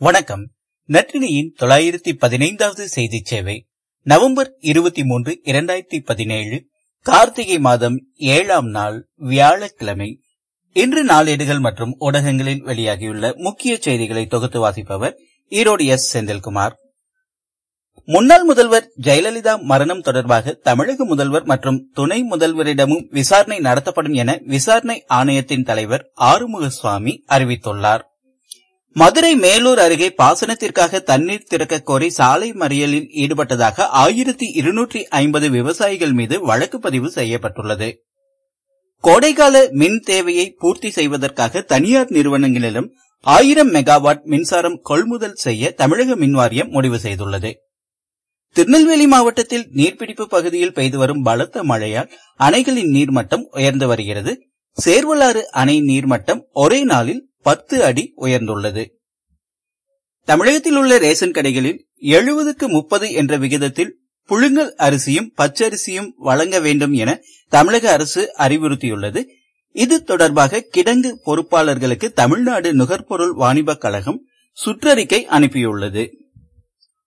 வணக்கம். நற்றினியின் தொள்ளாயிரத்தி பதினைந்தாவது செய்தி சேவை நவம்பர் இருபத்தி மூன்று இரண்டாயிரத்தி பதினேழு கார்த்திகை மாதம் ஏழாம் நாள் வியாழக்கிழமை. இன்று நாளேடுகள் மற்றும் ஊடகங்களில் வெளியாகியுள்ள முக்கிய செய்திகளை தொகுத்து வாசிப்பவர் ஈரோடு எஸ். செந்தில்குமார். முன்னாள் முதல்வர் ஜெயலலிதா மரணம் தொடர்பாக தமிழக முதல்வர் மற்றும் துணை முதல்வரிடமும் விசாரணை நடத்தப்படும் என விசாரணை ஆணையத்தின் தலைவர் ஆறுமுகசுவாமி அறிவித்துள்ளாா் அறிவித்துள்ளார். மதுரை மேலூர் அருகே பாசனத்திற்காக தண்ணீர் திறக்க கோரி சாலை மறியலில் ஈடுபட்டதாக ஆயிரத்தி இருநூற்றி ஐம்பது விவசாயிகள் மீது வழக்கு பதிவு செய்யப்பட்டுள்ளது. கோடைகால மின் தேவையை பூர்த்தி செய்வதற்காக தனியார் நிறுவனங்களிலும் ஆயிரம் மெகாவாட் மின்சாரம் கொள்முதல் செய்ய தமிழக மின்வாரியம் முடிவு செய்துள்ளது. திருநெல்வேலி மாவட்டத்தில் நீர்பிடிப்பு பகுதியில் பெய்து வரும் பலத்த மழையால் அணைகளின் நீர்மட்டம் உயர்ந்து வருகிறது. சேர்வலாறு அணை நீர்மட்டம் ஒரே நாளில் பத்து அடி உயர்ந்துள்ளது. தமிழகத்தில் உள்ள ரேஷன் கடைகளில் எழுபதுக்கு முப்பது என்ற விகிதத்தில் புழுங்கல் அரிசியும் பச்சரிசியும் வழங்க வேண்டும் என தமிழக அரசு அறிவுறுத்தியுள்ளது. இது தொடர்பாக கிடங்கு பொறுப்பாளர்களுக்கு தமிழ்நாடு நுகர்பொருள் வாணிபக் கழகம் சுற்றறிக்கை அனுப்பியுள்ளது.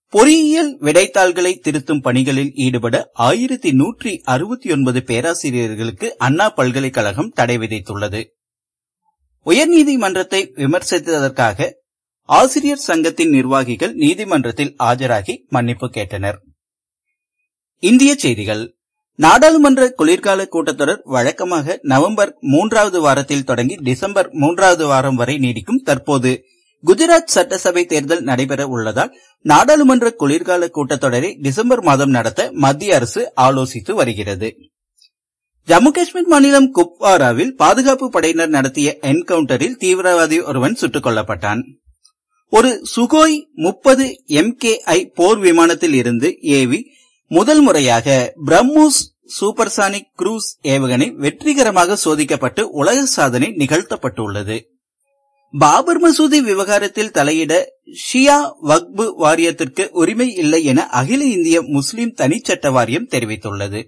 பொறியியல் விடைத்தாள்களை திருத்தும் பணிகளில் ஈடுபட ஆயிரத்தி நூற்றி அறுபத்தி ஒன்பது பேராசிரியர்களுக்கு அண்ணா பல்கலைக்கழகம் தடை விதித்துள்ளது. உயர்நீதிமன்றத்தை விமர்சித்ததற்காக ஆசிரியர் சங்கத்தின் நிர்வாகிகள் நீதிமன்றத்தில் ஆஜராகி மன்னிப்பு கேட்டனர். இந்திய செய்திகள். நாடாளுமன்ற குளிர்கால கூட்டத்தொடர் வழக்கமாக நவம்பர் மூன்றாவது வாரத்தில் தொடங்கி டிசம்பர் மூன்றாவது வாரம் வரை நீடிக்கும் தற்போது குஜராத் சட்டசபை தேர்தல் நடைபெற உள்ளதால் நாடாளுமன்ற குளிர்கால கூட்டத்தொடரை டிசம்பர் மாதம் நடத்த மத்திய அரசு ஆலோசித்து வருகிறது. ஜம்மு காஷ்மீர் மாநிலம் குப்வாராவில் பாதுகாப்பு படையினர் நடத்திய என்கவுண்டரில் தீவிரவாதி ஒருவன் சுட்டுக் கொல்லப்பட்டான் ஒரு சுகோய் முப்பது எம் போர் விமானத்தில் இருந்து ஏவி முதல் முறையாக பிரம்மோஸ் சூப்பர்சானிக் குரூஸ் ஏவுகணை வெற்றிகரமாக சோதிக்கப்பட்டு உலக சாதனை நிகழ்த்தப்பட்டுள்ளது. பாபர் மசூதி விவகாரத்தில் தலையிட ஷியா வக்பு வாரியத்திற்கு உரிமை இல்லை என அகில இந்திய முஸ்லிம் தனிச்சட்ட வாரியம் தெரிவித்துள்ளது.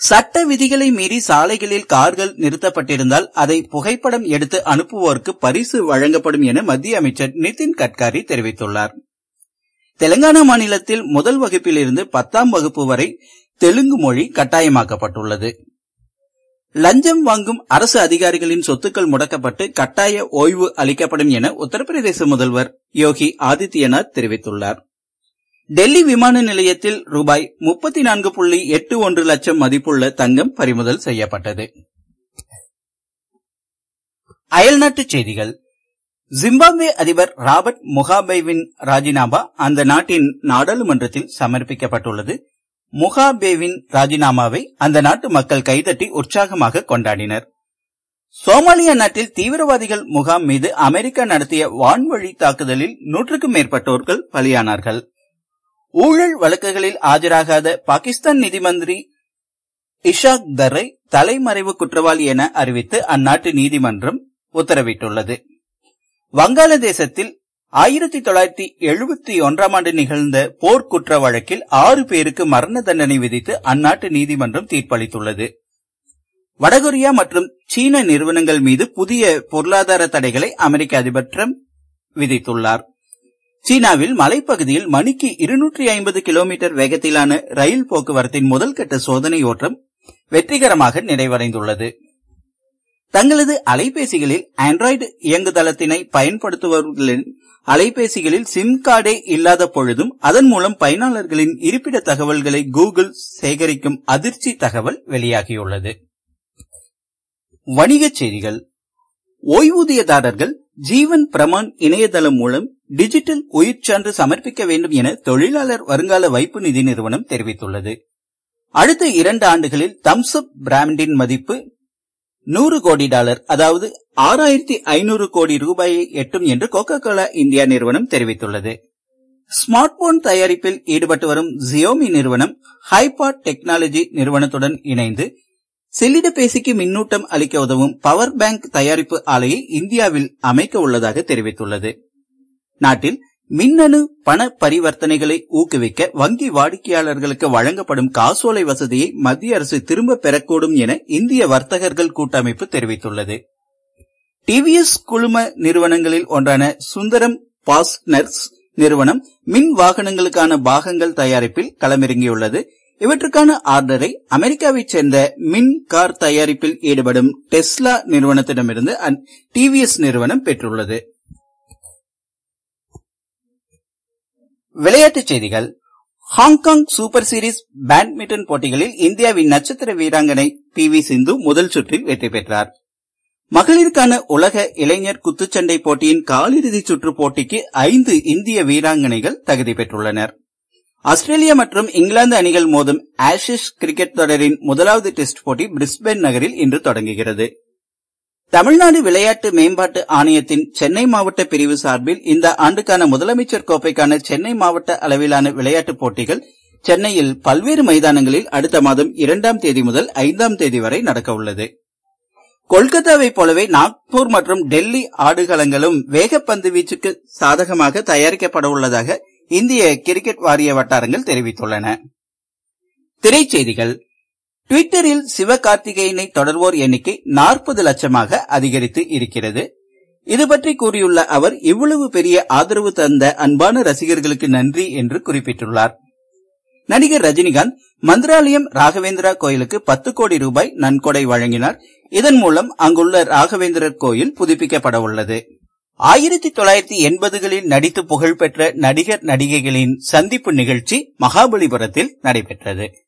சட்ட விதிகளை மீறி சாலைகளில் கார்கள் நிறுத்தப்பட்டிருந்தால் அதை புகைப்படம் எடுத்து அனுப்புவோருக்கு பரிசு வழங்கப்படும் என மத்திய அமைச்சர் நிதின் கட்காரி தெரிவித்துள்ளார். தெலங்கானா மாநிலத்தில் முதல் வகுப்பிலிருந்து பத்தாம் வகுப்பு வரை தெலுங்கு மொழி கட்டாயமாக்கப்பட்டுள்ளது. லஞ்சம் வாங்கும் அரசு அதிகாரிகளின் சொத்துக்கள் முடக்கப்பட்டு கட்டாய ஓய்வு அளிக்கப்படும் என உத்தரப்பிரதேச முதல்வர் யோகி ஆதித்யநாத் தெரிவித்துள்ளார். டெல்லி விமான நிலையத்தில் ரூபாய் முப்பத்தி நான்கு புள்ளி எட்டு ஒன்று லட்சம் மதிப்புள்ள தங்கம் பறிமுதல் செய்யப்பட்டது. அயல்நாட்டுச் செய்திகள். ஜிம்பாப்வே அதிபர் ராபர்ட் முகாபேவின் ராஜினாமா அந்த நாட்டின் நாடாளுமன்றத்தில் சமர்ப்பிக்கப்பட்டுள்ளது. முகாபேவின் ராஜினாமாவை அந்த நாட்டு மக்கள் கைதட்டி உற்சாகமாக கொண்டாடினர். சோமாலியா நாட்டில் தீவிரவாதிகள் முகாம் மீது அமெரிக்கா நடத்திய வான்வழி தாக்குதலில் நூற்றுக்கும் மேற்பட்டோர்கள் பலியானார்கள். ஊழல் வழக்குகளில் ஆஜராகாத பாகிஸ்தான் நிதி மந்திரி இஷாக் தரை தலைமறைவு குற்றவாளி என அறிவித்து அந்நாட்டு நீதிமன்றம் உத்தரவிட்டுள்ளது. வங்காளதேசத்தில் ஆயிரத்தி தொள்ளாயிரத்தி எழுபத்தி ஒன்றாம் ஆண்டு நிகழ்ந்த போர்க்குற்ற வழக்கில் ஆறு பேருக்கு மரண தண்டனை விதித்து அந்நாட்டு நீதிமன்றம் தீர்ப்பளித்துள்ளது. வடகொரியா மற்றும் சீன நிறுவனங்கள் மீது புதிய பொருளாதார தடைகளை அமெரிக்க அதிபர் டிரம்ப் விதித்துள்ளார். சீனாவில் மலைப்பகுதியில் மணிக்கு இருநூற்றி ஐம்பது கிலோமீட்டர் வேகத்திலான ரயில் போக்குவரத்தின் முதல் கட்ட சோதனை ஓட்டம் வெற்றிகரமாக நிறைவடைந்துள்ளது. தங்களது அலைபேசிகளில் ஆண்ட்ராய்டு இயங்குதளத்தினை பயன்படுத்துபவர்களின் அலைபேசிகளில் சிம் கார்டே இல்லாத பொழுதும் அதன் மூலம் பயனாளர்களின் இருப்பிட தகவல்களை கூகுள் சேகரிக்கும் அதிர்ச்சி தகவல் வெளியாகியுள்ளது. வணிகச் செய்திகள். ஓய்வூதியதாரர்கள் ஜீவன் பிரமான் இணையதளம் மூலம் டிஜிட்டல் உயிர் சான்று சமர்ப்பிக்க வேண்டும் என தொழிலாளர் வருங்கால வைப்பு நிதி நிறுவனம் தெரிவித்துள்ளது. அடுத்த இரண்டு ஆண்டுகளில் தம்ஸ்அப் பிராண்டின் மதிப்பு நூறு கோடி டாலர் அதாவது ஆறாயிரத்தி ஐநூறு கோடி ரூபாயை எட்டும் என்று கோகோ கோலா இந்தியா நிறுவனம் தெரிவித்துள்ளது. ஸ்மார்ட் போன் தயாரிப்பில் ஈடுபட்டு வரும் ஜியோமி நிறுவனம் ஹைபாட் டெக்னாலஜி நிறுவனத்துடன் இணைந்து செல்லிடப்பேசிக்கு மின்னூட்டம் அளிக்க உதவும் பவர் பேங்க் தயாரிப்பு ஆலையை இந்தியாவில் அமைக்க உள்ளதாக தெரிவித்துள்ளது. நாட்டில் மின்னணு பண பரிவர்த்தனைகளை ஊக்குவிக்க வங்கி வாடிக்கையாளர்களுக்கு வழங்கப்படும் காசோலை வசதியை மத்திய அரசு திரும்ப பெறக்கூடும் என இந்திய வர்த்தகர்கள் கூட்டமைப்பு தெரிவித்துள்ளது. டிவிஎஸ் குழும நிறுவனங்களில் ஒன்றான சுந்தரம் பாஸ்னர்ஸ் நிறுவனம் மின் வாகனங்களுக்கான பாகங்கள் தயாரிப்பில் களமிறங்கியுள்ளது. இவற்றுக்கான ஆர்டரை அமெரிக்காவைச் சேர்ந்த மின் கார் தயாரிப்பில் ஈடுபடும் டெஸ்லா நிறுவனத்திடமிருந்து டிவிஎஸ் நிறுவனம் பெற்றுள்ளது. விளையாட்டுச் செய்திகள். ஹாங்காங் சூப்பர் சீரிஸ் பேட்மிண்டன் போட்டிகளில் இந்தியாவின் நட்சத்திர வீராங்கனை பி வி சிந்து முதல் சுற்றில் வெற்றி பெற்றார். மகளிருக்கான உலக இளைஞர் குத்துச்சண்டை போட்டியின் காலிறுதி சுற்று போட்டிக்கு ஐந்து இந்திய வீராங்கனைகள் தகுதி பெற்றுள்ளனர். ஆஸ்திரேலியா மற்றும் இங்கிலாந்து அணிகள் மோதும் ஆஷிஷ் கிரிக்கெட் தொடரின் முதலாவது டெஸ்ட் போட்டி பிரிஸ்பேன் நகரில் இன்று தொடங்குகிறது. தமிழ்நாடு விளையாட்டு மேம்பாட்டு ஆணையத்தின் சென்னை மாவட்ட பிரிவு சார்பில் இந்த ஆண்டுக்கான முதலமைச்சர் கோப்பைக்கான சென்னை மாவட்ட அளவிலான விளையாட்டுப் போட்டிகள் சென்னையில் பல்வேறு மைதானங்களில் அடுத்த மாதம் இரண்டாம் தேதி முதல் ஐந்தாம் தேதி வரை நடக்கவுள்ளது கொல்கத்தாவை போலவே நாக்பூர் மற்றும் டெல்லி ஆடுகளங்களும் வேகப்பந்து வீச்சுக்கு சாதகமாக தயாரிக்கப்பட உள்ளதாக இந்திய கிரிக்கெட் வாரிய வட்டாரங்கள் தெரிவித்துள்ளன. திரைச்செய்திகள். ட்விட்டரில் சிவகார்த்திகேயனை தொடர்வோர் எண்ணிக்கை நாற்பது லட்சமாக அதிகரித்து இருக்கிறது. இதுபற்றி கூறியுள்ள அவர் இவ்வளவு பெரிய ஆதரவு தந்த அன்பான ரசிகர்களுக்கு நன்றி என்று குறிப்பிட்டுள்ளார். நடிகர் ரஜினிகாந்த் மந்திராலயம் ராகவேந்திரா கோயிலுக்கு பத்து கோடி ரூபாய் நன்கொடை வழங்கினார். இதன் மூலம் அங்குள்ள ராகவேந்திரர் கோயில் புதுப்பிக்கப்பட உள்ளது. ஆயிரத்தி தொள்ளாயிரத்தி எண்பதுகளில் நடித்து புகழ்பெற்ற நடிகர் நடிகைகளின் சந்திப்பு நிகழ்ச்சி மகாபலிபுரத்தில் நடைபெற்றது.